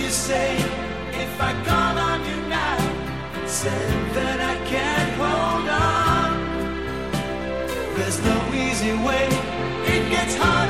You say, if I call on you now, said that I can't hold on. There's no easy way, it gets harder.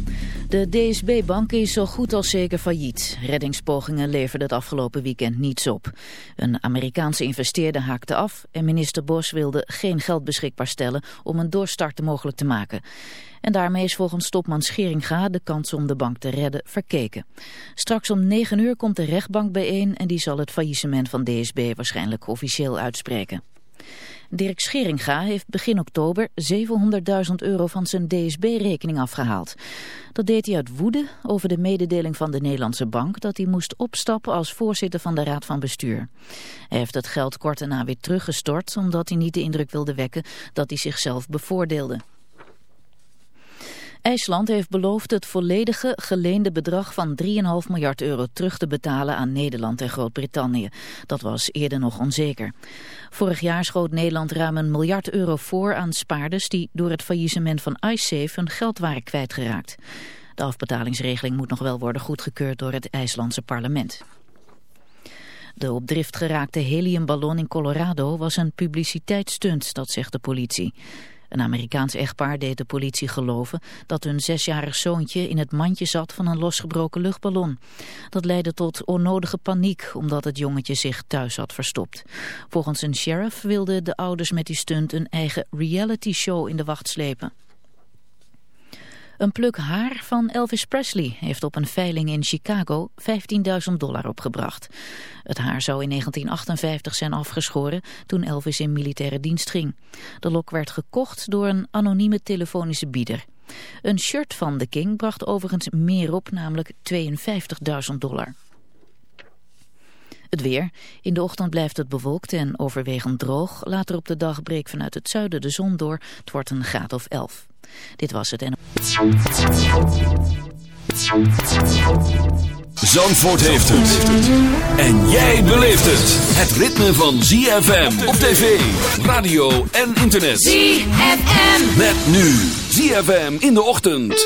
De DSB-bank is zo goed als zeker failliet. Reddingspogingen leverden het afgelopen weekend niets op. Een Amerikaanse investeerder haakte af en minister Bos wilde geen geld beschikbaar stellen om een doorstart mogelijk te maken. En daarmee is volgens topman Scheringa de kans om de bank te redden verkeken. Straks om 9 uur komt de rechtbank bijeen en die zal het faillissement van DSB waarschijnlijk officieel uitspreken. Dirk Scheringa heeft begin oktober 700.000 euro van zijn DSB-rekening afgehaald. Dat deed hij uit woede over de mededeling van de Nederlandse bank dat hij moest opstappen als voorzitter van de Raad van Bestuur. Hij heeft het geld kort daarna weer teruggestort omdat hij niet de indruk wilde wekken dat hij zichzelf bevoordeelde. IJsland heeft beloofd het volledige geleende bedrag van 3,5 miljard euro terug te betalen aan Nederland en Groot-Brittannië. Dat was eerder nog onzeker. Vorig jaar schoot Nederland ruim een miljard euro voor aan spaarders die door het faillissement van iSafe hun geld waren kwijtgeraakt. De afbetalingsregeling moet nog wel worden goedgekeurd door het IJslandse parlement. De op drift geraakte heliumballon in Colorado was een publiciteitsstunt, dat zegt de politie. Een Amerikaans echtpaar deed de politie geloven dat hun zesjarig zoontje in het mandje zat van een losgebroken luchtballon. Dat leidde tot onnodige paniek omdat het jongetje zich thuis had verstopt. Volgens een sheriff wilden de ouders met die stunt een eigen reality show in de wacht slepen. Een pluk haar van Elvis Presley heeft op een veiling in Chicago 15.000 dollar opgebracht. Het haar zou in 1958 zijn afgeschoren toen Elvis in militaire dienst ging. De lok werd gekocht door een anonieme telefonische bieder. Een shirt van de King bracht overigens meer op, namelijk 52.000 dollar. Het weer. In de ochtend blijft het bewolkt en overwegend droog. Later op de dag breekt vanuit het zuiden de zon door. Het wordt een graad of 11. Dit was het en... Zandvoort heeft het. En jij beleeft het. Het ritme van ZFM op tv, radio en internet. ZFM. Met nu ZFM in de ochtend.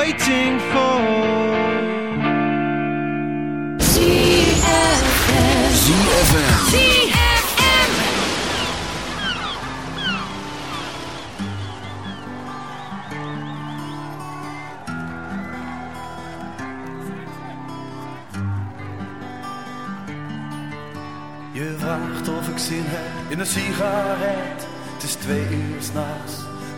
waiting for. ZFM. ZFM. Je vraagt of ik zin heb in een sigaret. Het is twee uur s'nachts.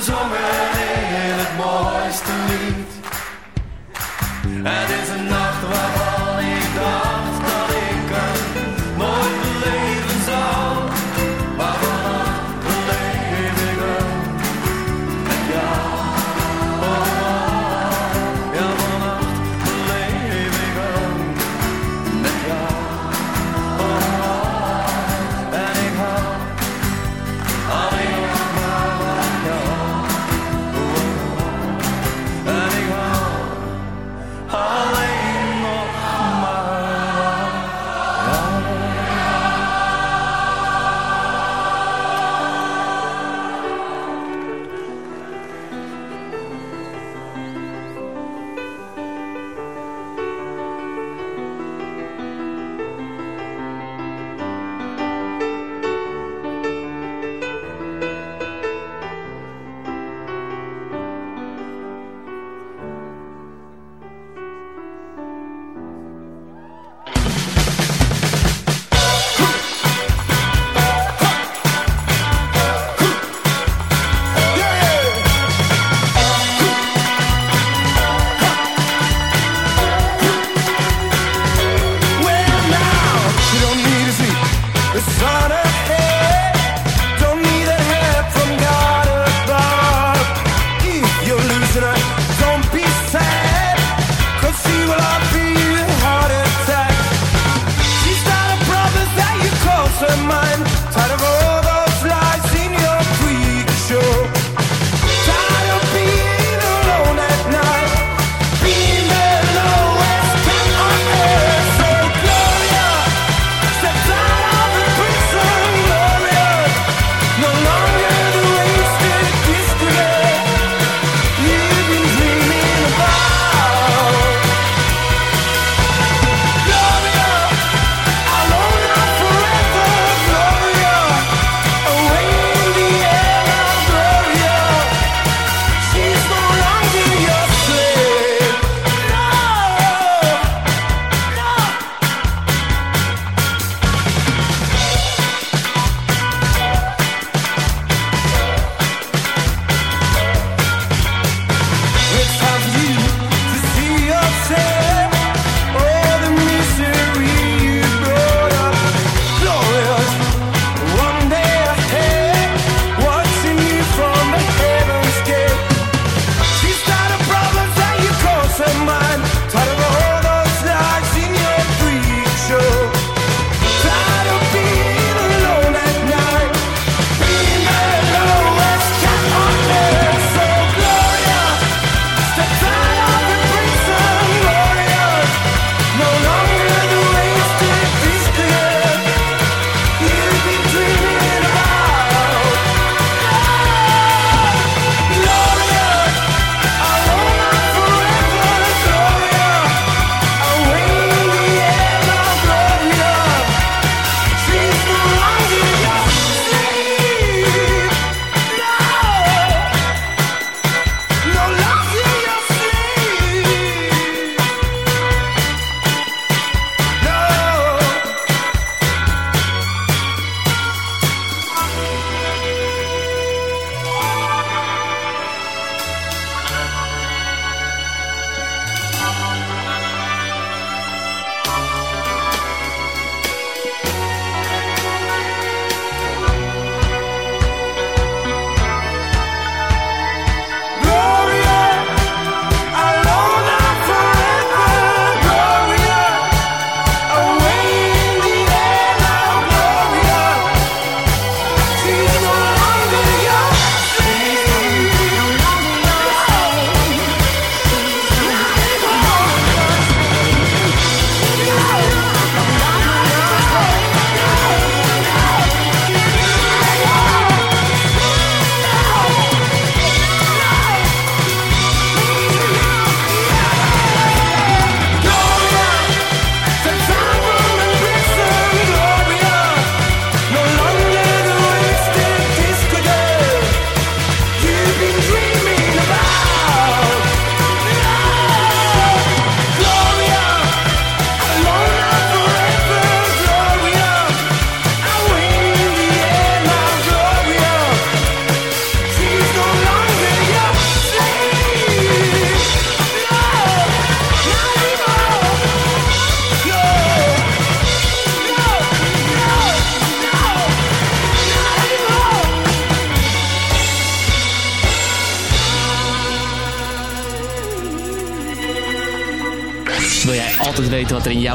gezongen in het mooiste lied. Het is een nacht waar